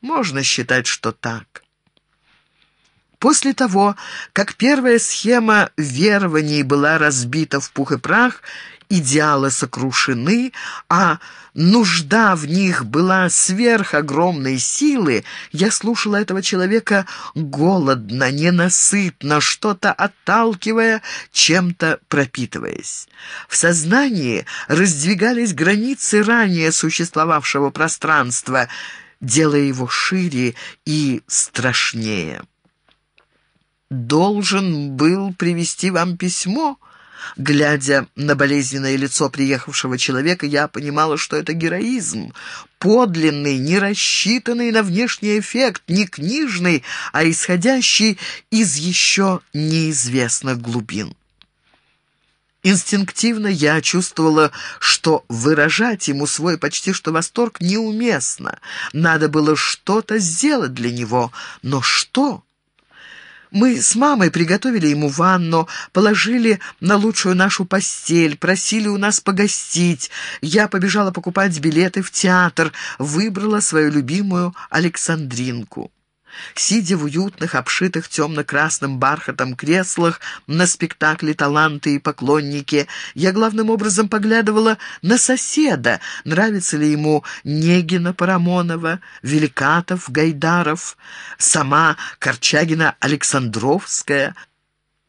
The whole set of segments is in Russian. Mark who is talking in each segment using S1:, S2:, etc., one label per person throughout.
S1: Можно считать, что так. После того, как первая схема верований была разбита в пух и прах, идеалы сокрушены, а нужда в них была сверхогромной силы, я слушала этого человека голодно, ненасытно, что-то отталкивая, чем-то пропитываясь. В сознании раздвигались границы ранее существовавшего пространства, делая его шире и страшнее должен был привести вам письмо?» Глядя на болезненное лицо приехавшего человека, я понимала, что это героизм. Подлинный, не рассчитанный на внешний эффект, не книжный, а исходящий из еще неизвестных глубин. Инстинктивно я чувствовала, что выражать ему свой почти что восторг неуместно. Надо было что-то сделать для него, но что... Мы с мамой приготовили ему ванну, положили на лучшую нашу постель, просили у нас погостить. Я побежала покупать билеты в театр, выбрала свою любимую Александринку. Сидя в уютных, обшитых темно-красным бархатом креслах на спектакле «Таланты и поклонники», я главным образом поглядывала на соседа, нравится ли ему Негина Парамонова, Великатов, Гайдаров, сама Корчагина Александровская –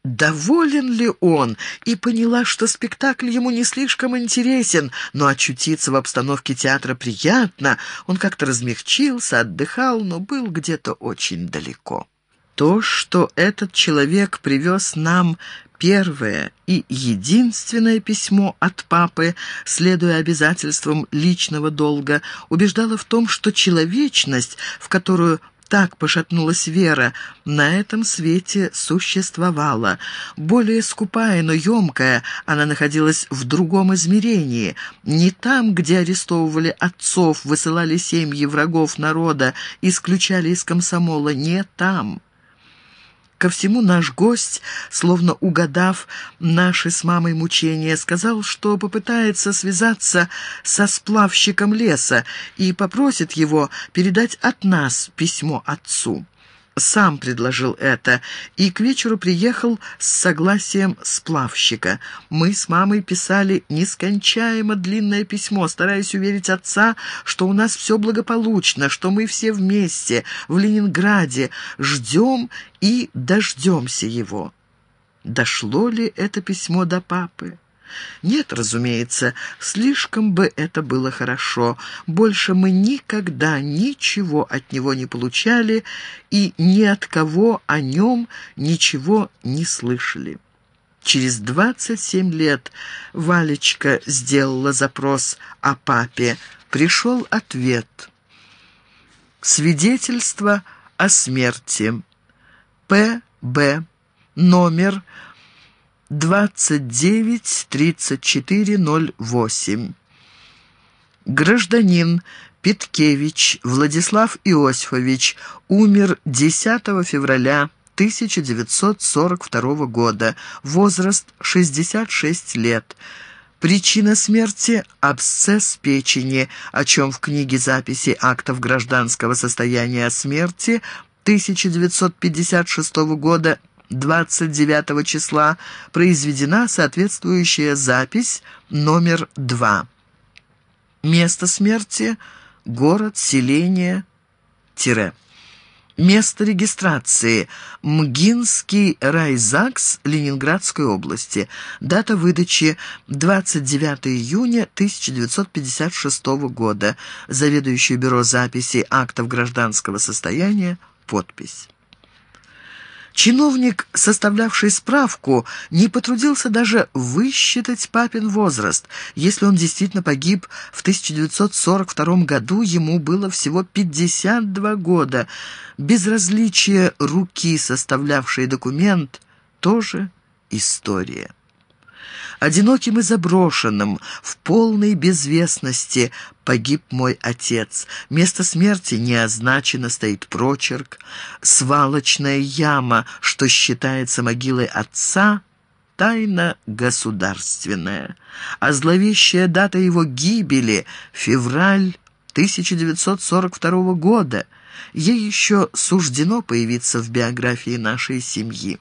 S1: доволен ли он, и поняла, что спектакль ему не слишком интересен, но очутиться в обстановке театра приятно. Он как-то размягчился, отдыхал, но был где-то очень далеко. То, что этот человек привез нам первое и единственное письмо от папы, следуя обязательствам личного долга, убеждало в том, что человечность, в которую так пошатнулась вера, на этом свете существовала. Более скупая, но емкая, она находилась в другом измерении. Не там, где арестовывали отцов, высылали семьи врагов народа, исключали из комсомола, не там. Ко всему наш гость, словно угадав наши с мамой мучения, сказал, что попытается связаться со сплавщиком леса и попросит его передать от нас письмо отцу сам предложил это и к вечеру приехал с согласием сплавщика. Мы с мамой писали нескончаемо длинное письмо, стараясь уверить отца, что у нас все благополучно, что мы все вместе в Ленинграде ждем и дождемся его. Дошло ли это письмо до папы? Нет, разумеется, слишком бы это было хорошо. Больше мы никогда ничего от него не получали и ни от кого о нем ничего не слышали. Через 27 лет Валечка сделала запрос о папе. Пришел ответ. Свидетельство о смерти. П.Б. Номер 293408. Гражданин Питкевич Владислав Иосифович умер 10 февраля 1942 года. Возраст 66 лет. Причина смерти – абсцесс печени, о чем в книге записи актов гражданского состояния смерти 1956 года 29 числа произведена соответствующая запись номер 2. Место смерти – город, селение, тире. Место регистрации – Мгинский райзакс Ленинградской области. Дата выдачи – 29 июня 1956 года. Заведующий бюро записи актов гражданского состояния – подпись. Чиновник, составлявший справку, не потрудился даже высчитать папин возраст. Если он действительно погиб в 1942 году, ему было всего 52 года. Безразличие руки, составлявшей документ, тоже история одиноким и заброшенным, в полной безвестности погиб мой отец. Место смерти не означено, стоит прочерк. Свалочная яма, что считается могилой отца, тайна государственная. А зловещая дата его гибели — февраль 1942 года. Ей еще суждено появиться в биографии нашей семьи.